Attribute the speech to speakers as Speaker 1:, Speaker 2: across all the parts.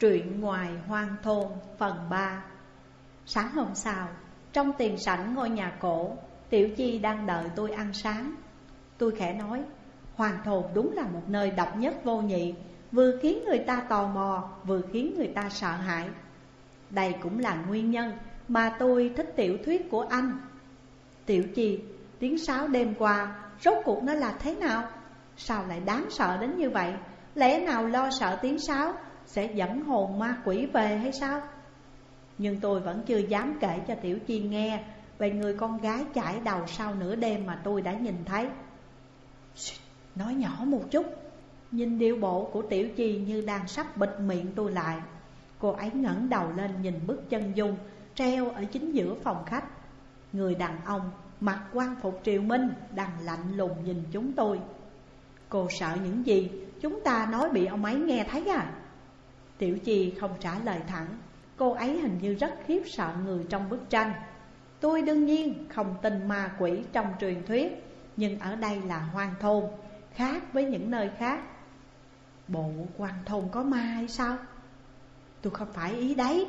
Speaker 1: Truyện ngoài hoang thôn phần 3 Sáng hôm sau, trong tiền sảnh ngôi nhà cổ Tiểu Chi đang đợi tôi ăn sáng. Tôi khẽ nói Hoàng thôn đúng là một nơi độc nhất vô nhị Vừa khiến người ta tò mò Vừa khiến người ta sợ hãi. Đây cũng là nguyên nhân Mà tôi thích tiểu thuyết của anh. Tiểu Chi Tiếng sáo đêm qua Rốt cuộc nó là thế nào? Sao lại đáng sợ đến như vậy? Lẽ nào lo sợ tiếng sáo sẽ dẫn hồn ma quỷ về hay sao? Nhưng tôi vẫn chưa dám kể cho Tiểu Chi nghe Về người con gái chải đầu sau nửa đêm mà tôi đã nhìn thấy. Nói nhỏ một chút. Nhìn điệu bộ của Tiểu Chi như đang sắp bịt miệng tôi lại. Cô ấy ngẩng đầu lên nhìn bức chân dung, Treo ở chính giữa phòng khách. Người đàn ông, mặc quan phục triều minh, Đang lạnh lùng nhìn chúng tôi. Cô sợ những gì chúng ta nói bị ông ấy nghe thấy à? Tiểu Chi không trả lời thẳng. Cô ấy hình như rất khiếp sợ người trong bức tranh. Tôi đương nhiên không tin ma quỷ trong truyền thuyết, Nhưng ở đây là hoang thôn, Khác với những nơi khác. Bộ quan thôn có ma hay sao? Tôi không phải ý đấy,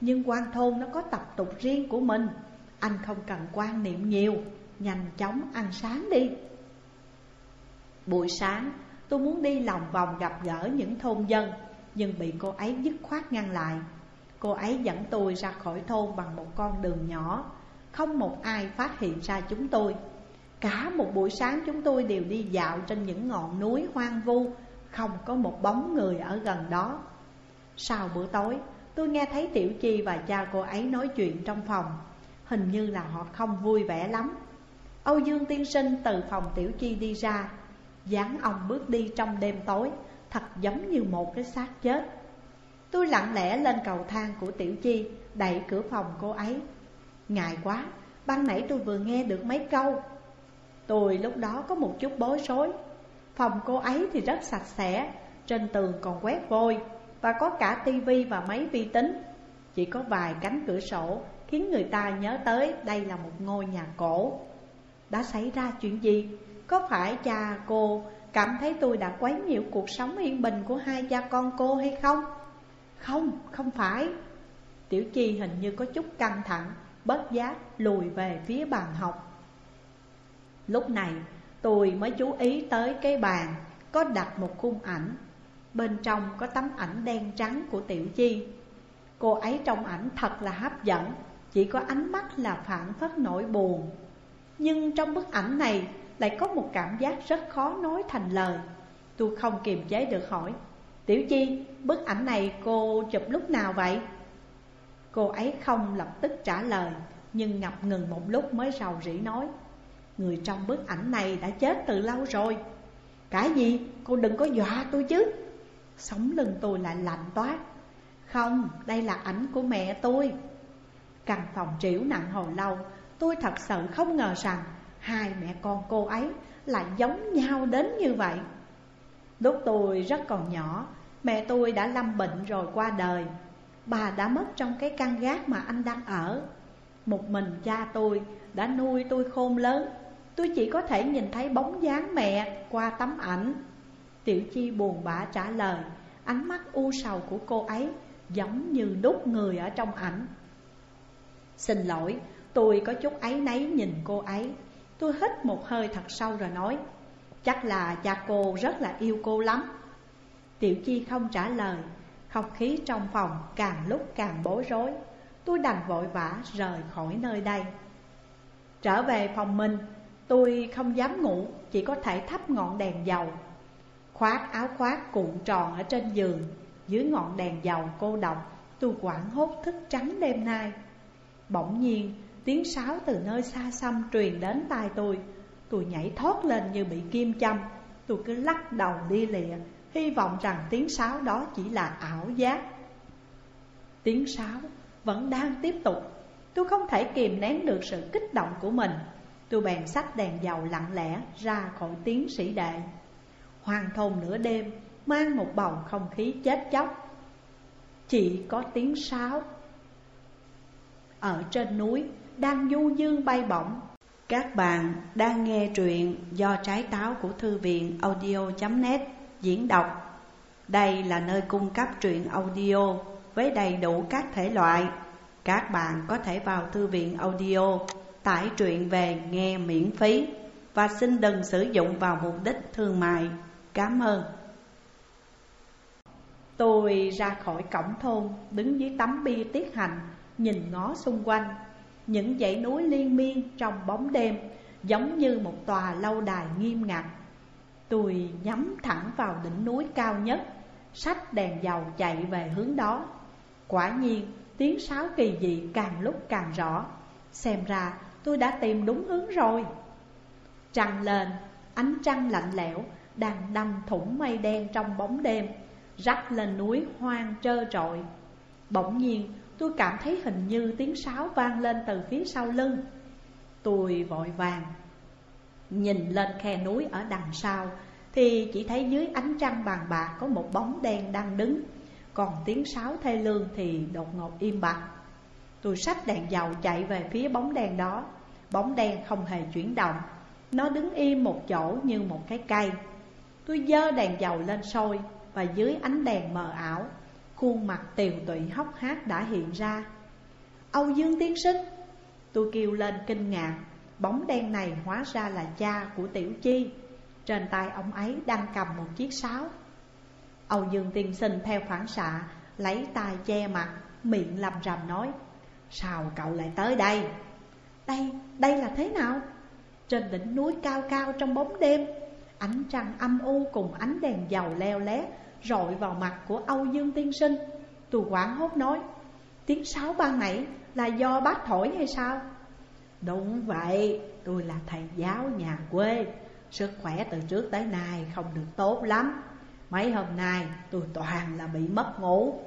Speaker 1: Nhưng quan thôn nó có tập tục riêng của mình. Anh không cần quan niệm nhiều, Nhanh chóng ăn sáng đi. Buổi sáng, tôi muốn đi lòng vòng gặp gỡ những thôn dân. Nhưng bị cô ấy dứt khoát ngăn lại. Cô ấy dẫn tôi ra khỏi thôn bằng một con đường nhỏ. Không một ai phát hiện ra chúng tôi. Cả một buổi sáng chúng tôi đều đi dạo trên những ngọn núi hoang vu. Không có một bóng người ở gần đó. Sau bữa tối, tôi nghe thấy Tiểu Chi và cha cô ấy nói chuyện trong phòng. Hình như là họ không vui vẻ lắm. Âu Dương tiên sinh từ phòng Tiểu Chi đi ra. Dáng ông bước đi trong đêm tối. Thật giống như một cái xác chết. Tôi lặng lẽ lên cầu thang của Tiểu Chi, Đẩy cửa phòng cô ấy. Ngại quá, Ban nãy tôi vừa nghe được mấy câu. Tôi lúc đó có một chút bối rối. Phòng cô ấy thì rất sạch sẽ, Trên tường còn quét vôi Và có cả tivi và máy vi tính. Chỉ có vài cánh cửa sổ Khiến người ta nhớ tới đây là một ngôi nhà cổ. Đã xảy ra chuyện gì? Có phải cha cô cảm thấy tôi đã quấy nhiễu cuộc sống yên bình của hai cha con cô hay không? Không, không phải. Tiểu Chi hình như có chút căng thẳng Bất giác lùi về phía bàn học. Lúc này tôi mới chú ý tới cái bàn Có đặt một khung ảnh. Bên trong có tấm ảnh đen trắng của Tiểu Chi. Cô ấy trong ảnh thật là hấp dẫn Chỉ có ánh mắt là phản phất nỗi buồn. Nhưng trong bức ảnh này lại có một cảm giác rất khó nói thành lời Tôi không kiềm chế được hỏi Tiểu Chi, bức ảnh này cô chụp lúc nào vậy? Cô ấy không lập tức trả lời Nhưng ngập ngừng một lúc mới rầu rĩ nói Người trong bức ảnh này đã chết từ lâu rồi Cái gì? Cô đừng có dọa tôi chứ Sống lưng tôi lại lạnh toát Không, đây là ảnh của mẹ tôi Căn phòng triểu nặng hồi lâu Tôi thật sự không ngờ rằng Hai mẹ con cô ấy lại giống nhau đến như vậy. Lúc tôi rất còn nhỏ Mẹ tôi đã lâm bệnh rồi qua đời. Bà đã mất trong cái căn gác mà anh đang ở. Một mình cha tôi đã nuôi tôi khôn lớn. Tôi chỉ có thể nhìn thấy bóng dáng mẹ qua tấm ảnh. Tiểu Chi buồn bã trả lời Ánh mắt u sầu của cô ấy giống như đúc người ở trong ảnh. Xin lỗi, tôi có chút ấy nấy nhìn cô ấy. Tôi hít một hơi thật sâu rồi nói, Chắc là cha cô rất là yêu cô lắm. Tiểu Chi không trả lời, Không khí trong phòng càng lúc càng bối rối. Tôi đành vội vã rời khỏi nơi đây. Trở về phòng mình, Tôi không dám ngủ, Chỉ có thể thắp ngọn đèn dầu. Khoác áo khoác cuộn tròn ở trên giường, Dưới ngọn đèn dầu cô độc Tôi quảng hốt thức trắng đêm nay. Bỗng nhiên Tiếng sáo từ nơi xa xăm truyền đến tai tôi. Tôi nhảy thoát lên như bị kim châm. Tôi cứ lắc đầu đi lịa, Hy vọng rằng tiếng sáo đó chỉ là ảo giác. Tiếng sáo vẫn đang tiếp tục. Tôi không thể kìm nén được sự kích động của mình. Tôi bèn xách đèn dầu lặng lẽ ra khỏi tiếng sĩ đệ. Hoàng thôn nửa đêm mang một bầu không khí chết chóc. Chỉ có tiếng sáo Ở trên núi đang du dương bay bổng. Các bạn đang nghe truyện do trái táo của thư viện audio.net diễn đọc. Đây là nơi cung cấp truyện audio với đầy đủ các thể loại. Các bạn có thể vào thư viện audio, tải truyện về nghe miễn phí Và xin đừng sử dụng vào mục đích thương mại. Cảm ơn. Tôi ra khỏi cổng thôn, Đứng dưới tấm bia tiết hành, Nhìn ngó xung quanh. Những dãy núi liên miên trong bóng đêm Giống như một tòa lâu đài nghiêm ngặt. Tôi nhắm thẳng vào đỉnh núi cao nhất Sách đèn dầu chạy về hướng đó. Quả nhiên tiếng sáo kỳ dị càng lúc càng rõ. Xem ra tôi đã tìm đúng hướng rồi. Trăng lên, ánh trăng lạnh lẽo Đang đâm thủng mây đen trong bóng đêm Rắc lên núi hoang trơ trọi. Bỗng nhiên tôi cảm thấy hình như tiếng sáo vang lên từ phía sau lưng. Tôi vội vàng Nhìn lên khe núi ở đằng sau, Thì chỉ thấy dưới ánh trăng bàn bạc có một bóng đen đang đứng. Còn tiếng sáo thê lương thì đột ngột im bặt. Tôi xách đèn dầu chạy về phía bóng đen đó. Bóng đen không hề chuyển động. Nó đứng im một chỗ như một cái cây. Tôi dơ đèn dầu lên sôi Và dưới ánh đèn mờ ảo Khuôn mặt tiều tụy hốc hác đã hiện ra. Âu Dương tiên sinh Tôi kêu lên kinh ngạc Bóng đen này hóa ra là cha của Tiểu Chi. Trên tay ông ấy đang cầm một chiếc sáo. Âu Dương tiên sinh theo phản xạ Lấy tay che mặt Miệng lầm rầm nói Sao cậu lại tới đây? Đây, đây là thế nào? Trên đỉnh núi cao cao trong bóng đêm Ánh trăng âm u cùng ánh đèn dầu leo lét Rọi vào mặt của Âu Dương tiên sinh. Tôi quảng hốt nói Tiếng sáo ban nãy là do bác thổi hay sao? Đúng vậy, tôi là thầy giáo nhà quê. Sức khỏe từ trước tới nay không được tốt lắm. Mấy hôm nay tôi toàn là bị mất ngủ.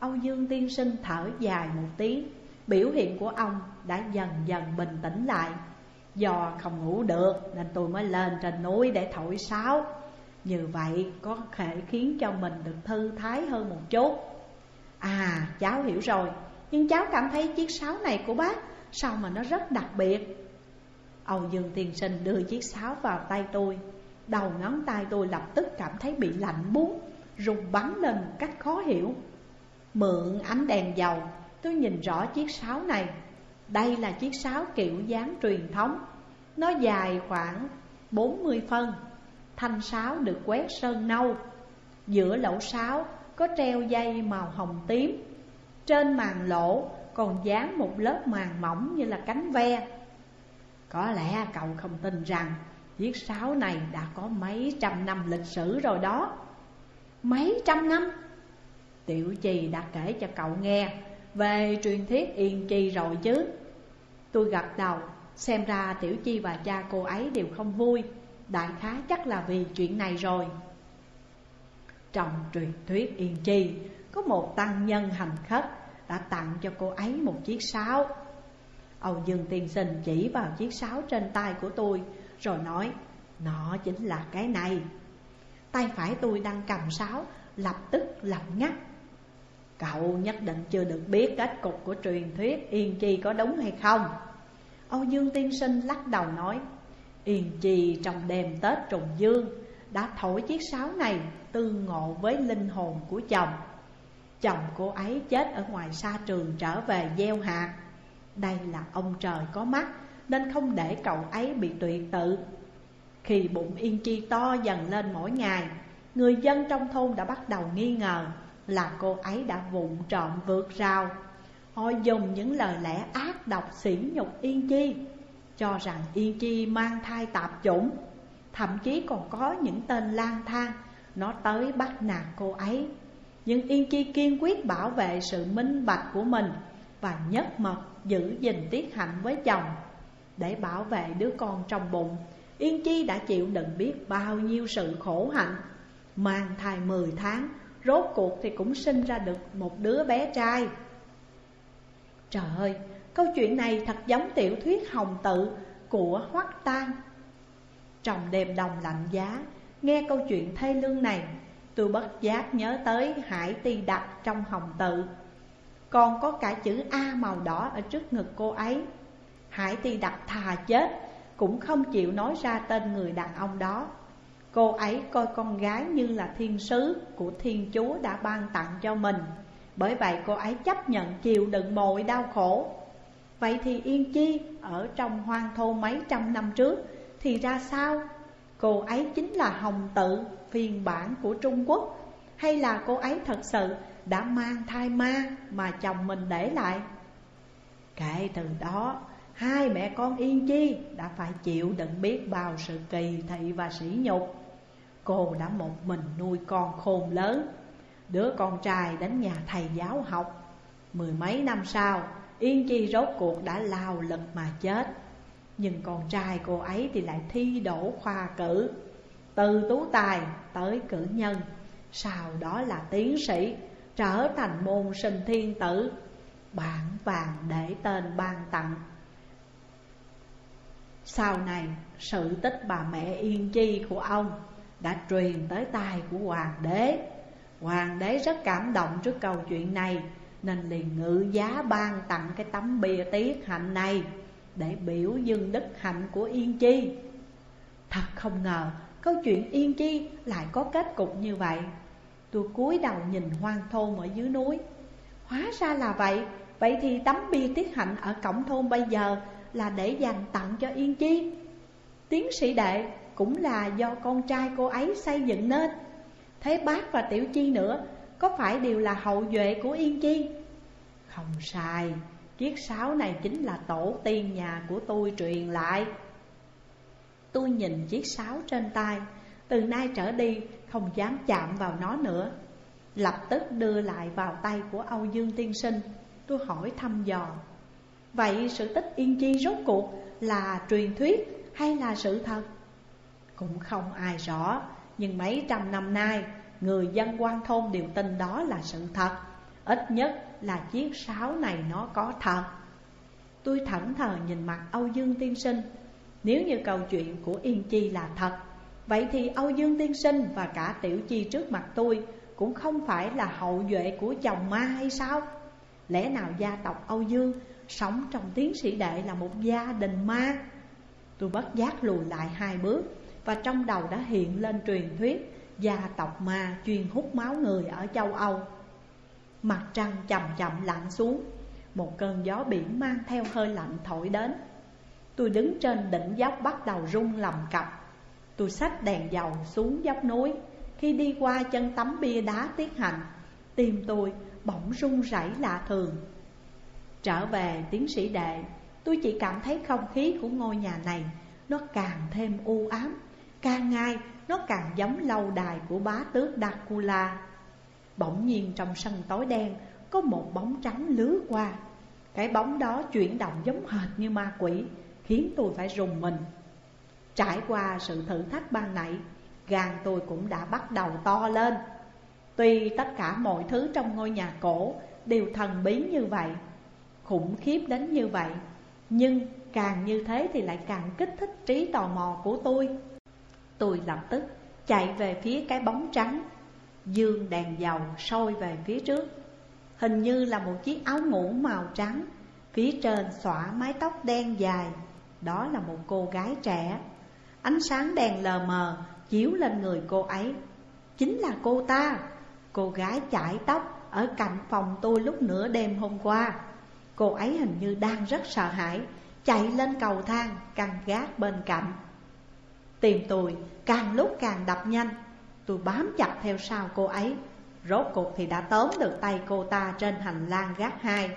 Speaker 1: Âu Dương tiên sinh thở dài một tiếng. Biểu hiện của ông đã dần dần bình tĩnh lại. Do không ngủ được nên tôi mới lên trên núi để thổi sáo. Như vậy có thể khiến cho mình được thư thái hơn một chút. À cháu hiểu rồi. Nhưng cháu cảm thấy chiếc sáo này của bác Sao mà nó rất đặc biệt? Âu Dương Tiên Sinh đưa chiếc sáo vào tay tôi. Đầu ngón tay tôi lập tức cảm thấy bị lạnh buốt, Rung bắn lên một cách khó hiểu. Mượn ánh đèn dầu, Tôi nhìn rõ chiếc sáo này. Đây là chiếc sáo kiểu dáng truyền thống. Nó dài khoảng 40 phân. Thanh sáo được quét sơn nâu. Giữa lỗ sáo có treo dây màu hồng tím. Trên màn lỗ còn dán một lớp màng mỏng như là cánh ve. Có lẽ cậu không tin rằng chiếc sáo này đã có mấy trăm năm lịch sử rồi đó. Mấy trăm năm? Tiểu Trì đã kể cho cậu nghe về truyền thuyết Yên Chi rồi chứ. Tôi gật đầu, Xem ra Tiểu Chi và cha cô ấy đều không vui. Đại khái chắc là vì chuyện này rồi. Trong truyền thuyết Yên Chi, Có một tăng nhân hành khất đã tặng cho cô ấy một chiếc sáo. Âu Dương tiên sinh chỉ vào chiếc sáo trên tay của tôi, Rồi nói, Nó chính là cái này. Tay phải tôi đang cầm sáo, Lập tức lặng ngắt. Cậu nhất định chưa được biết kết cục của truyền thuyết Yên Chi có đúng hay không. Âu Dương tiên sinh lắc đầu nói Yên Chi trong đêm Tết trùng dương Đã thổi chiếc sáo này tương ngộ với linh hồn của chồng. Chồng cô ấy chết ở ngoài xa trường trở về gieo hạt. Đây là ông trời có mắt, Nên không để cậu ấy bị tuyệt tự. Khi bụng Yên Chi to dần lên mỗi ngày, Người dân trong thôn đã bắt đầu nghi ngờ Là cô ấy đã vụng trộm vượt rào. Họ dùng những lời lẽ ác độc xỉ nhục Yên Chi. Cho rằng Yên Chi mang thai tạp chủng Thậm chí còn có những tên lang thang Nó tới bắt nạt cô ấy. Nhưng Yên Chi kiên quyết bảo vệ sự minh bạch của mình Và nhất mật giữ gìn tiết hạnh với chồng. Để bảo vệ đứa con trong bụng Yên Chi đã chịu đựng biết bao nhiêu sự khổ hạnh. Mang thai 10 tháng Rốt cuộc thì cũng sinh ra được một đứa bé trai. Trời ơi, câu chuyện này thật giống tiểu thuyết hồng tự của Hoắc Tan Trong đêm đồng lạnh giá, nghe câu chuyện thê lương này Tôi bất giác nhớ tới hải ti đặc trong hồng tự. Còn có cả chữ A màu đỏ ở trước ngực cô ấy. Hải ti đặc thà chết Cũng không chịu nói ra tên người đàn ông đó. Cô ấy coi con gái như là thiên sứ của thiên chúa đã ban tặng cho mình. Bởi vậy cô ấy chấp nhận chịu đựng mọi đau khổ. Vậy thì Yên Chi ở trong hoang thô mấy trăm năm trước Thì ra sao? Cô ấy chính là Hồng Tự, phiên bản của Trung Quốc. Hay là cô ấy thật sự đã mang thai ma mà chồng mình để lại? Kể từ đó Hai mẹ con Yên Chi đã phải chịu đựng biết bao sự kỳ thị và sỉ nhục. Cô đã một mình nuôi con khôn lớn Đứa con trai đến nhà thầy giáo học. Mười mấy năm sau Yên Chi rốt cuộc đã lao lực mà chết. Nhưng con trai cô ấy thì lại thi đổ khoa cử. Từ tú tài tới cử nhân, Sau đó là tiến sĩ, Trở thành môn sinh thiên tử, Bản vàng để tên ban tặng. Sau này, sự tích bà mẹ Yên Chi của ông Đã truyền tới tai của hoàng đế. Hoàng đế rất cảm động trước câu chuyện này nên liền ngự giá ban tặng cái tấm bia tiết hạnh này Để biểu dương đức hạnh của Yên Chi. Thật không ngờ, câu chuyện Yên Chi lại có kết cục như vậy. Tôi cúi đầu nhìn hoang thôn ở dưới núi. Hóa ra là vậy. Vậy thì tấm bia tiết hạnh ở cổng thôn bây giờ Là để dành tặng cho Yên Chi. Tiến sĩ đệ, cũng là do con trai cô ấy xây dựng nên. Thế bác và Tiểu Chi nữa có phải đều là hậu duệ của Yên Chi? Không sai. Chiếc sáo này chính là tổ tiên nhà của tôi truyền lại. Tôi nhìn chiếc sáo trên tay. Từ nay trở đi, không dám chạm vào nó nữa. Lập tức đưa lại vào tay của Âu Dương Tiên Sinh. Tôi hỏi thăm dò. Vậy sự tích Yên Chi rốt cuộc là truyền thuyết hay là sự thật? Cũng không ai rõ, Nhưng mấy trăm năm nay Người dân quan thôn đều tin đó là sự thật. Ít nhất là chiếc sáo này nó có thật. Tôi thẫn thờ nhìn mặt Âu Dương Tiên Sinh. Nếu như câu chuyện của Yên Chi là thật, Vậy thì Âu Dương Tiên Sinh và cả Tiểu Chi trước mặt tôi Cũng không phải là hậu duệ của chồng ma hay sao? Lẽ nào gia tộc Âu Dương Sống trong tiến sĩ đệ là một gia đình ma? Tôi bất giác lùi lại hai bước Và trong đầu đã hiện lên truyền thuyết Gia tộc ma chuyên hút máu người ở châu Âu. Mặt trăng chậm chậm lặn xuống, Một cơn gió biển mang theo hơi lạnh thổi đến. Tôi đứng trên đỉnh dốc bắt đầu rung lầm cặp Tôi xách đèn dầu xuống dốc núi. Khi đi qua chân tấm bia đá tiết hạnh Tim tôi bỗng rung rẩy lạ thường. Trở về tiến sĩ đệ, Tôi chỉ cảm thấy không khí của ngôi nhà này Nó càng thêm u ám Càng ngày nó càng giống lâu đài của bá tước Dracula Bỗng nhiên trong sân tối đen, Có một bóng trắng lướt qua. Cái bóng đó chuyển động giống hệt như ma quỷ, Khiến tôi phải rùng mình. Trải qua sự thử thách ban nãy Gan tôi cũng đã bắt đầu to lên. Tuy tất cả mọi thứ trong ngôi nhà cổ Đều thần bí như vậy, Khủng khiếp đến như vậy, Nhưng càng như thế thì lại càng kích thích trí tò mò của tôi. Tôi lập tức chạy về phía cái bóng trắng. Dương đèn dầu sôi về phía trước. Hình như là một chiếc áo ngủ màu trắng, Phía trên xõa mái tóc đen dài. Đó là một cô gái trẻ. Ánh sáng đèn lờ mờ chiếu lên người cô ấy. Chính là cô ta. Cô gái chải tóc ở cạnh phòng tôi lúc nửa đêm hôm qua. Cô ấy hình như đang rất sợ hãi, Chạy lên cầu thang căng gác bên cạnh. Tìm tôi, càng lúc càng đập nhanh. Tôi bám chặt theo sau cô ấy. Rốt cuộc thì đã tóm được tay cô ta trên hành lang gác hai.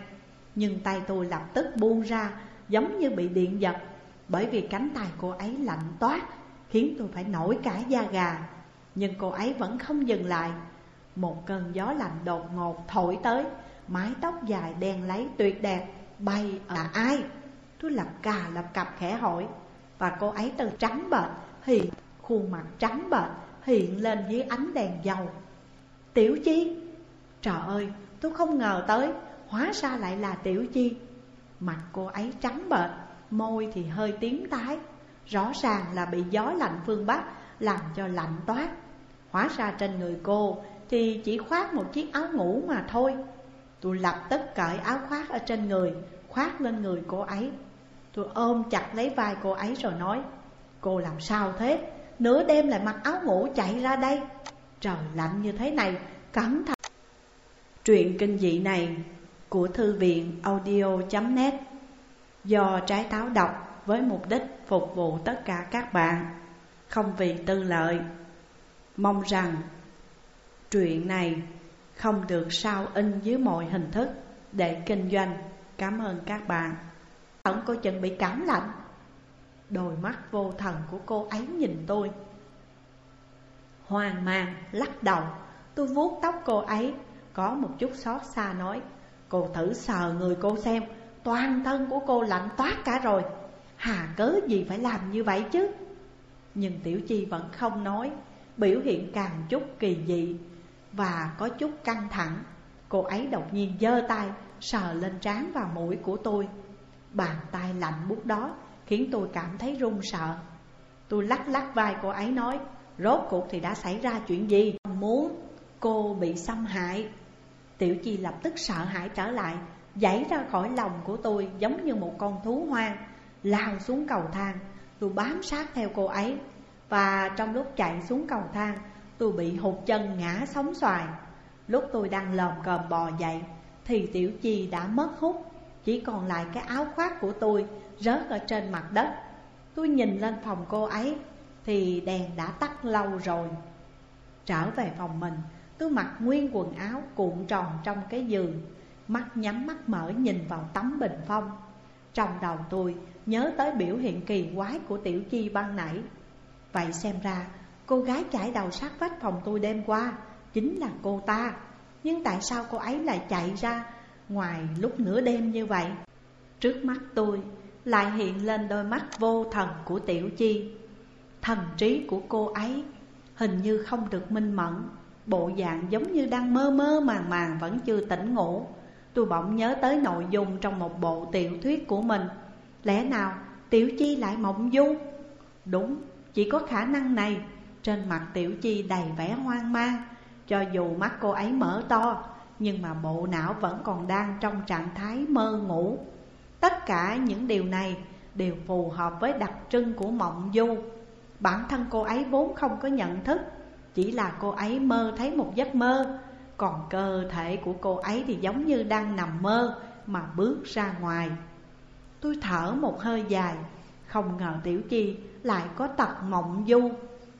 Speaker 1: Nhưng tay tôi lập tức buông ra, Giống như bị điện giật. Bởi vì cánh tay cô ấy lạnh toát, Khiến tôi phải nổi cả da gà. Nhưng cô ấy vẫn không dừng lại. Một cơn gió lạnh đột ngột thổi tới. Mái tóc dài đen lấy tuyệt đẹp, Bay ở ai? Tôi lập cà lập cặp khẽ hỏi. Và cô ấy từ trắng bệch Hiện khuôn mặt trắng bệch, hiện lên dưới ánh đèn dầu. Tiểu Chi, Trời ơi, tôi không ngờ tới, Hóa ra lại là Tiểu Chi. Mặt cô ấy trắng bệch, Môi thì hơi tím tái. Rõ ràng là bị gió lạnh phương Bắc Làm cho lạnh toát. Hóa ra trên người cô Thì chỉ khoác một chiếc áo ngủ mà thôi. Tôi lập tức cởi áo khoác ở trên người, Khoác lên người cô ấy. Tôi ôm chặt lấy vai cô ấy rồi nói Cô làm sao thế? Nửa đêm lại mặc áo ngủ chạy ra đây. Trời lạnh như thế này, Cẩn thận. Truyện kinh dị này của thư viện audio.net Do trái táo đọc với mục đích phục vụ tất cả các bạn. Không vì tư lợi. Mong rằng truyện này không được sao in dưới mọi hình thức để kinh doanh. Cảm ơn các bạn. Ẩn cô chừng bị cảm lạnh. Đôi mắt vô thần của cô ấy nhìn tôi. Hoang mang, lắc đầu. Tôi vuốt tóc cô ấy. Có một chút xót xa nói, Cô thử sờ người cô xem. Toàn thân của cô lạnh toát cả rồi. Hà cớ gì phải làm như vậy chứ? Nhưng Tiểu Chi vẫn không nói, Biểu hiện càng chút kỳ dị Và có chút căng thẳng. Cô ấy đột nhiên giơ tay, Sờ lên trán và mũi của tôi. Bàn tay lạnh bút đó Khiến tôi cảm thấy run sợ. Tôi lắc lắc vai cô ấy nói, Rốt cuộc thì đã xảy ra chuyện gì? Muốn cô bị xâm hại. Tiểu Chi lập tức sợ hãi trở lại Dãy ra khỏi lòng của tôi giống như một con thú hoang, Lao xuống cầu thang. Tôi bám sát theo cô ấy Và trong lúc chạy xuống cầu thang, Tôi bị hụt chân ngã sóng xoài. Lúc tôi đang lồm cồm bò dậy Thì Tiểu Chi đã mất hút. Chỉ còn lại cái áo khoác của tôi Rớt ở trên mặt đất. Tôi nhìn lên phòng cô ấy, Thì đèn đã tắt lâu rồi. Trở về phòng mình, Tôi mặc nguyên quần áo cuộn tròn trong cái giường, Mắt nhắm mắt mở nhìn vào tấm bình phong. Trong đầu tôi nhớ tới biểu hiện kỳ quái của Tiểu Chi ban nãy. Vậy xem ra, cô gái chải đầu sát vách phòng tôi đêm qua Chính là cô ta. Nhưng tại sao cô ấy lại chạy ra ngoài lúc nửa đêm như vậy. Trước mắt tôi lại hiện lên đôi mắt vô thần của Tiểu Chi. Thần trí của cô ấy hình như không được minh mẫn Bộ dạng giống như đang mơ mơ màng màng vẫn chưa tỉnh ngủ. Tôi bỗng nhớ tới nội dung trong một bộ tiểu thuyết của mình. Lẽ nào Tiểu Chi lại mộng du? Đúng, chỉ có khả năng này. Trên mặt Tiểu Chi đầy vẻ hoang mang Cho dù mắt cô ấy mở to nhưng mà bộ não vẫn còn đang trong trạng thái mơ ngủ. Tất cả những điều này đều phù hợp với đặc trưng của mộng du. Bản thân cô ấy vốn không có nhận thức, Chỉ là cô ấy mơ thấy một giấc mơ. Còn cơ thể của cô ấy thì giống như đang nằm mơ mà bước ra ngoài. Tôi thở một hơi dài, Không ngờ Tiểu Chi lại có tật mộng du.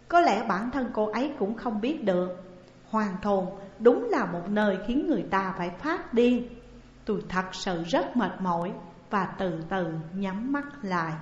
Speaker 1: Có lẽ bản thân cô ấy cũng không biết được. Hoàng thôn đúng là một nơi khiến người ta phải phát điên. Tôi thật sự rất mệt mỏi và từ từ nhắm mắt lại.